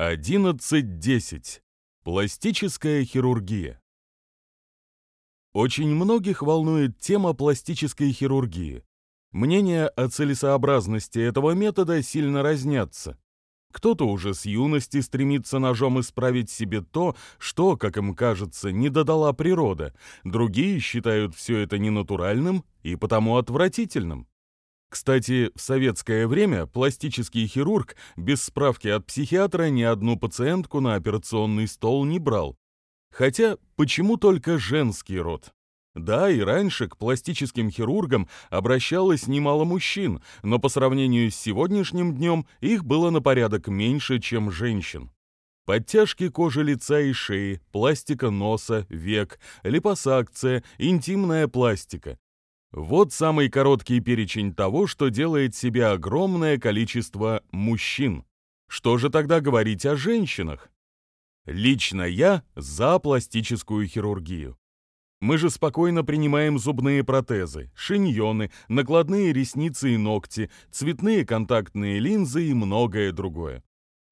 11.10. Пластическая хирургия. Очень многих волнует тема пластической хирургии. Мнения о целесообразности этого метода сильно разнятся. Кто-то уже с юности стремится ножом исправить себе то, что, как им кажется, не додала природа. Другие считают все это ненатуральным и потому отвратительным. Кстати, в советское время пластический хирург без справки от психиатра ни одну пациентку на операционный стол не брал. Хотя, почему только женский род? Да, и раньше к пластическим хирургам обращалось немало мужчин, но по сравнению с сегодняшним днем их было на порядок меньше, чем женщин. Подтяжки кожи лица и шеи, пластика носа, век, липосакция, интимная пластика. Вот самый короткий перечень того, что делает себе огромное количество мужчин. Что же тогда говорить о женщинах? Лично я за пластическую хирургию. Мы же спокойно принимаем зубные протезы, шиньоны, накладные ресницы и ногти, цветные контактные линзы и многое другое.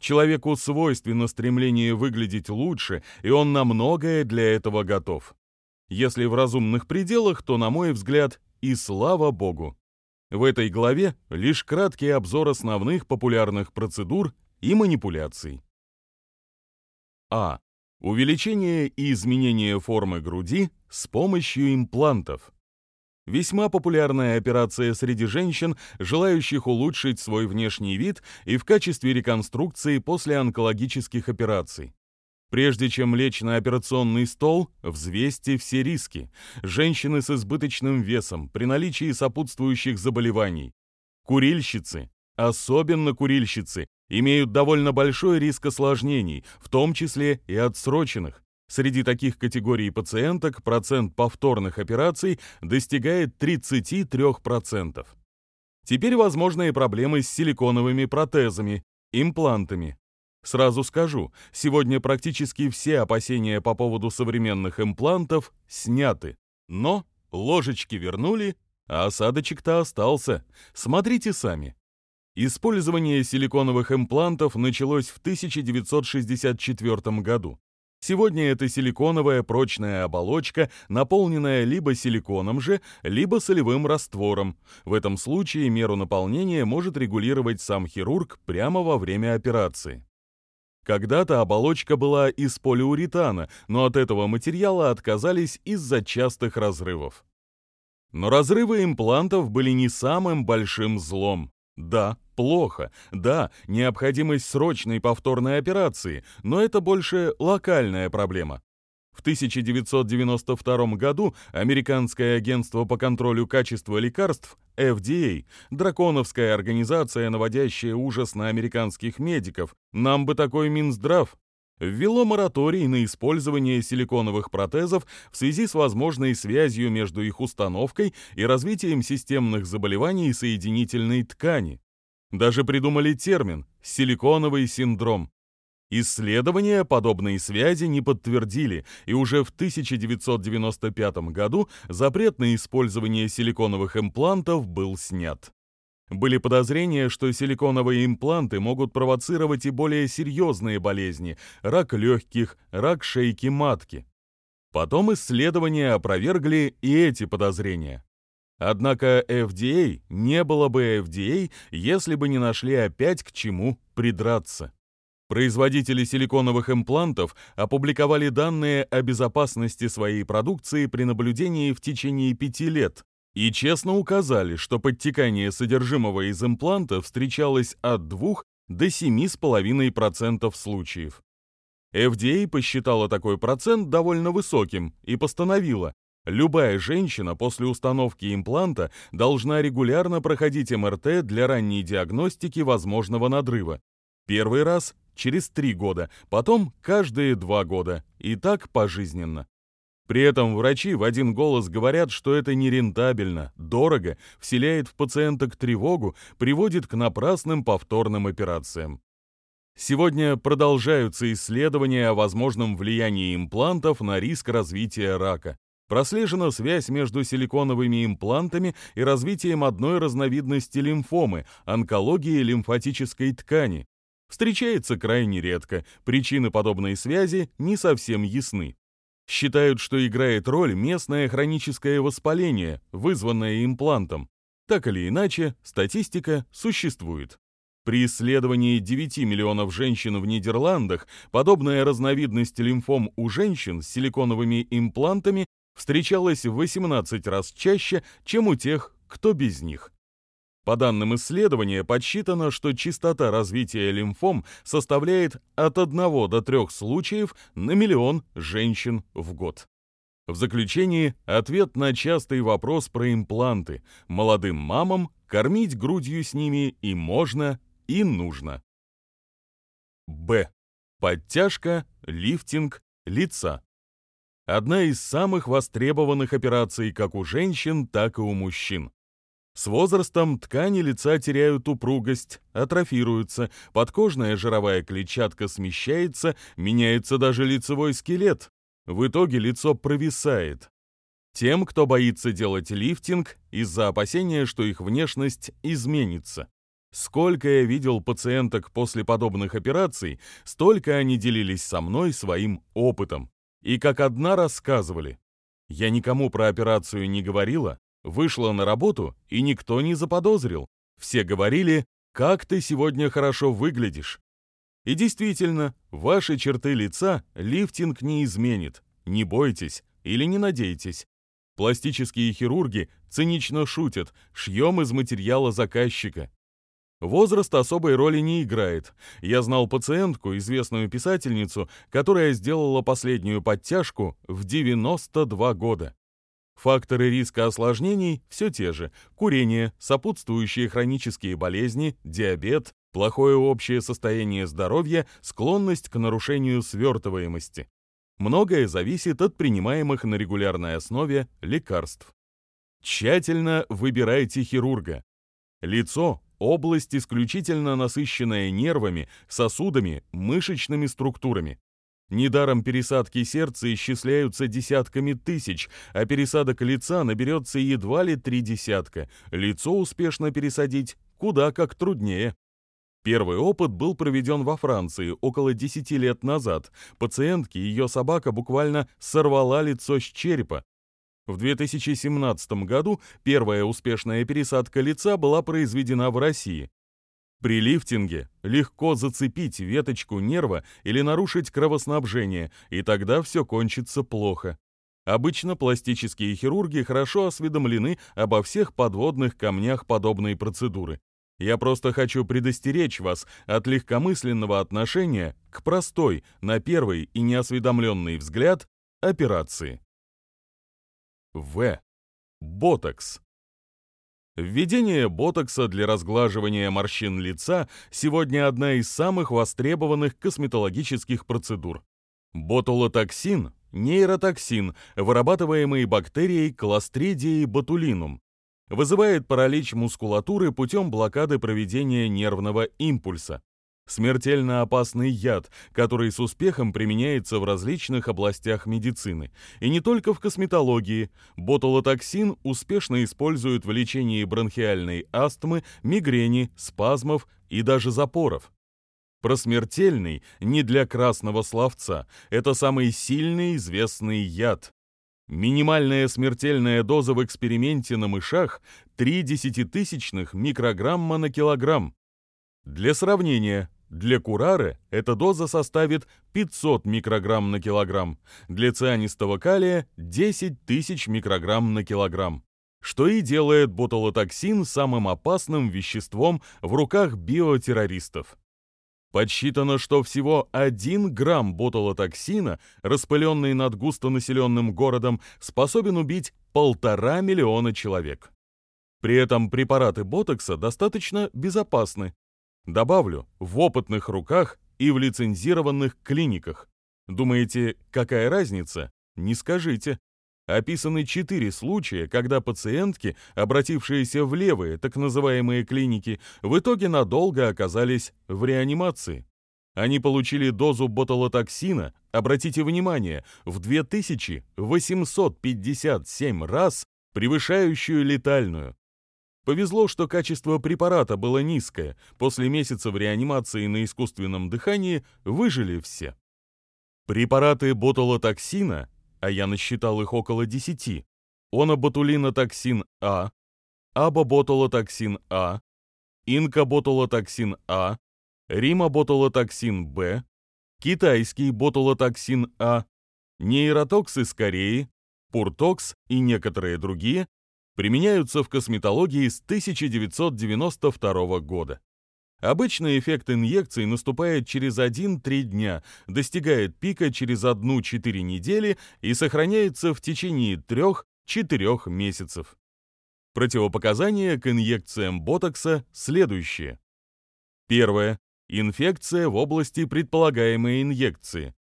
Человеку свойственно стремление выглядеть лучше, и он на многое для этого готов. Если в разумных пределах, то, на мой взгляд, и слава богу! В этой главе лишь краткий обзор основных популярных процедур и манипуляций. А. Увеличение и изменение формы груди с помощью имплантов. Весьма популярная операция среди женщин, желающих улучшить свой внешний вид и в качестве реконструкции после онкологических операций. Прежде чем лечь на операционный стол, взвесьте все риски. Женщины с избыточным весом, при наличии сопутствующих заболеваний. Курильщицы, особенно курильщицы, имеют довольно большой риск осложнений, в том числе и отсроченных. Среди таких категорий пациенток процент повторных операций достигает 33%. Теперь возможны и проблемы с силиконовыми протезами, имплантами. Сразу скажу, сегодня практически все опасения по поводу современных имплантов сняты. Но ложечки вернули, а осадочек-то остался. Смотрите сами. Использование силиконовых имплантов началось в 1964 году. Сегодня это силиконовая прочная оболочка, наполненная либо силиконом же, либо солевым раствором. В этом случае меру наполнения может регулировать сам хирург прямо во время операции. Когда-то оболочка была из полиуретана, но от этого материала отказались из-за частых разрывов. Но разрывы имплантов были не самым большим злом. Да, плохо. Да, необходимость срочной повторной операции, но это больше локальная проблема. В 1992 году Американское агентство по контролю качества лекарств FDA, драконовская организация, наводящая ужас на американских медиков, нам бы такой Минздрав, ввело мораторий на использование силиконовых протезов в связи с возможной связью между их установкой и развитием системных заболеваний соединительной ткани. Даже придумали термин «силиконовый синдром». Исследования подобной связи не подтвердили, и уже в 1995 году запрет на использование силиконовых имплантов был снят. Были подозрения, что силиконовые импланты могут провоцировать и более серьезные болезни – рак легких, рак шейки матки. Потом исследования опровергли и эти подозрения. Однако FDA не было бы FDA, если бы не нашли опять к чему придраться. Производители силиконовых имплантов опубликовали данные о безопасности своей продукции при наблюдении в течение пяти лет и честно указали, что подтекание содержимого из импланта встречалось от 2 до 7,5% случаев. FDA посчитала такой процент довольно высоким и постановила, любая женщина после установки импланта должна регулярно проходить МРТ для ранней диагностики возможного надрыва. Первый раз через три года, потом каждые два года, и так пожизненно. При этом врачи в один голос говорят, что это нерентабельно, дорого, вселяет в пациенток тревогу, приводит к напрасным повторным операциям. Сегодня продолжаются исследования о возможном влиянии имплантов на риск развития рака. Прослежена связь между силиконовыми имплантами и развитием одной разновидности лимфомы – онкологии лимфатической ткани. Встречается крайне редко, причины подобной связи не совсем ясны. Считают, что играет роль местное хроническое воспаление, вызванное имплантом. Так или иначе, статистика существует. При исследовании 9 миллионов женщин в Нидерландах подобная разновидность лимфом у женщин с силиконовыми имплантами встречалась в 18 раз чаще, чем у тех, кто без них. По данным исследования, подсчитано, что частота развития лимфом составляет от 1 до 3 случаев на миллион женщин в год. В заключение ответ на частый вопрос про импланты. Молодым мамам кормить грудью с ними и можно, и нужно. Б. Подтяжка, лифтинг лица. Одна из самых востребованных операций как у женщин, так и у мужчин. С возрастом ткани лица теряют упругость, атрофируются, подкожная жировая клетчатка смещается, меняется даже лицевой скелет. В итоге лицо провисает. Тем, кто боится делать лифтинг, из-за опасения, что их внешность изменится. Сколько я видел пациенток после подобных операций, столько они делились со мной своим опытом. И как одна рассказывали. Я никому про операцию не говорила, Вышла на работу, и никто не заподозрил. Все говорили, как ты сегодня хорошо выглядишь. И действительно, ваши черты лица лифтинг не изменит. Не бойтесь или не надейтесь. Пластические хирурги цинично шутят, шьем из материала заказчика. Возраст особой роли не играет. Я знал пациентку, известную писательницу, которая сделала последнюю подтяжку в 92 года. Факторы риска осложнений все те же. Курение, сопутствующие хронические болезни, диабет, плохое общее состояние здоровья, склонность к нарушению свертываемости. Многое зависит от принимаемых на регулярной основе лекарств. Тщательно выбирайте хирурга. Лицо – область, исключительно насыщенная нервами, сосудами, мышечными структурами. Недаром пересадки сердца исчисляются десятками тысяч, а пересадок лица наберется едва ли три десятка. Лицо успешно пересадить куда как труднее. Первый опыт был проведен во Франции около 10 лет назад. Пациентке ее собака буквально сорвала лицо с черепа. В 2017 году первая успешная пересадка лица была произведена в России. При лифтинге легко зацепить веточку нерва или нарушить кровоснабжение, и тогда все кончится плохо. Обычно пластические хирурги хорошо осведомлены обо всех подводных камнях подобной процедуры. Я просто хочу предостеречь вас от легкомысленного отношения к простой, на первый и неосведомленный взгляд, операции. В. Ботокс. Введение ботокса для разглаживания морщин лица сегодня одна из самых востребованных косметологических процедур. Ботулотоксин – нейротоксин, вырабатываемый бактерией Clostridium botulinum, вызывает паралич мускулатуры путем блокады проведения нервного импульса смертельно опасный яд, который с успехом применяется в различных областях медицины. И не только в косметологии. Ботулотоксин успешно используют в лечении бронхиальной астмы, мигрени, спазмов и даже запоров. Просмертельный не для красного словца. Это самый сильный известный яд. Минимальная смертельная доза в эксперименте на мышах – 3 десятитысячных микрограмма на килограмм. Для сравнения, для курары эта доза составит 500 микрограмм на килограмм, для цианистого калия – 10 тысяч микрограмм на килограмм, что и делает ботулотоксин самым опасным веществом в руках биотеррористов. Подсчитано, что всего 1 грамм ботулотоксина, распыленный над густонаселенным городом, способен убить полтора миллиона человек. При этом препараты ботокса достаточно безопасны, Добавлю, в опытных руках и в лицензированных клиниках. Думаете, какая разница? Не скажите. Описаны четыре случая, когда пациентки, обратившиеся в левые, так называемые клиники, в итоге надолго оказались в реанимации. Они получили дозу ботулотоксина, обратите внимание, в 2857 раз превышающую летальную. Повезло, что качество препарата было низкое. После месяца в реанимации на искусственном дыхании выжили все. Препараты ботулотоксина, а я насчитал их около 10, оноботулинотоксин А, абоботулотоксин А, инкоботулотоксин А, римоботулотоксин Б, китайский ботулотоксин А, нейротокс из Кореи, пуртокс и некоторые другие применяются в косметологии с 1992 года. Обычно эффект инъекций наступает через 1-3 дня, достигает пика через 1-4 недели и сохраняется в течение 3-4 месяцев. Противопоказания к инъекциям ботокса следующие. Первое. Инфекция в области предполагаемой инъекции.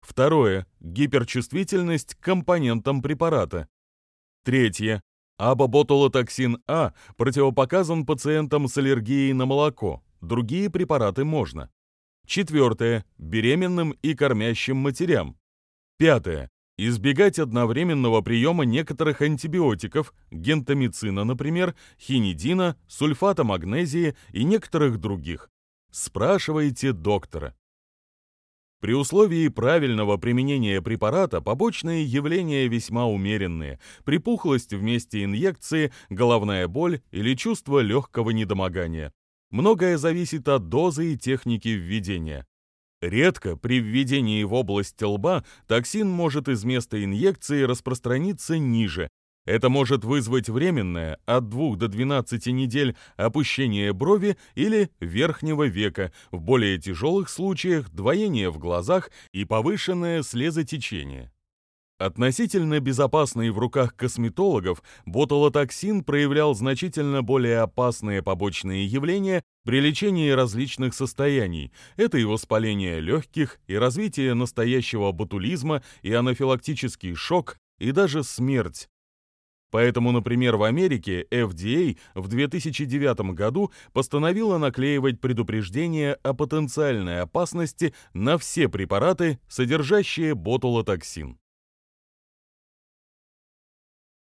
Второе. Гиперчувствительность к компонентам препарата. Третье. Абоботулотоксин А противопоказан пациентам с аллергией на молоко, другие препараты можно. Четвертое. Беременным и кормящим матерям. Пятое. Избегать одновременного приема некоторых антибиотиков, гентамицина, например, хинидина, сульфата магнезии и некоторых других. Спрашивайте доктора. При условии правильного применения препарата побочные явления весьма умеренные. Припухлость вместе инъекции, головная боль или чувство легкого недомогания. Многое зависит от дозы и техники введения. Редко при введении в область лба токсин может из места инъекции распространиться ниже, это может вызвать временное от 2 до 12 недель опущение брови или верхнего века, в более тяжелых случаях двоение в глазах и повышенное слезотечение. Относительно безопасный в руках косметологов, ботулотоксин проявлял значительно более опасные побочные явления при лечении различных состояний. Это и воспаление легких, и развитие настоящего ботулизма, и анафилактический шок, и даже смерть. Поэтому, например, в Америке FDA в 2009 году постановила наклеивать предупреждение о потенциальной опасности на все препараты, содержащие ботулотоксин.